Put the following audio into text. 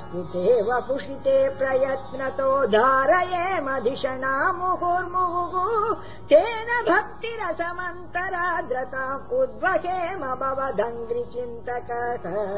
स्तुते वपुषिते प्रयत्नतो धारयेमधिषणा मुहुर्मुहुः तेन भक्तिरसमन्तराद्रताम् उद्वहेम भवदङ्घ्रिचिन्तकः।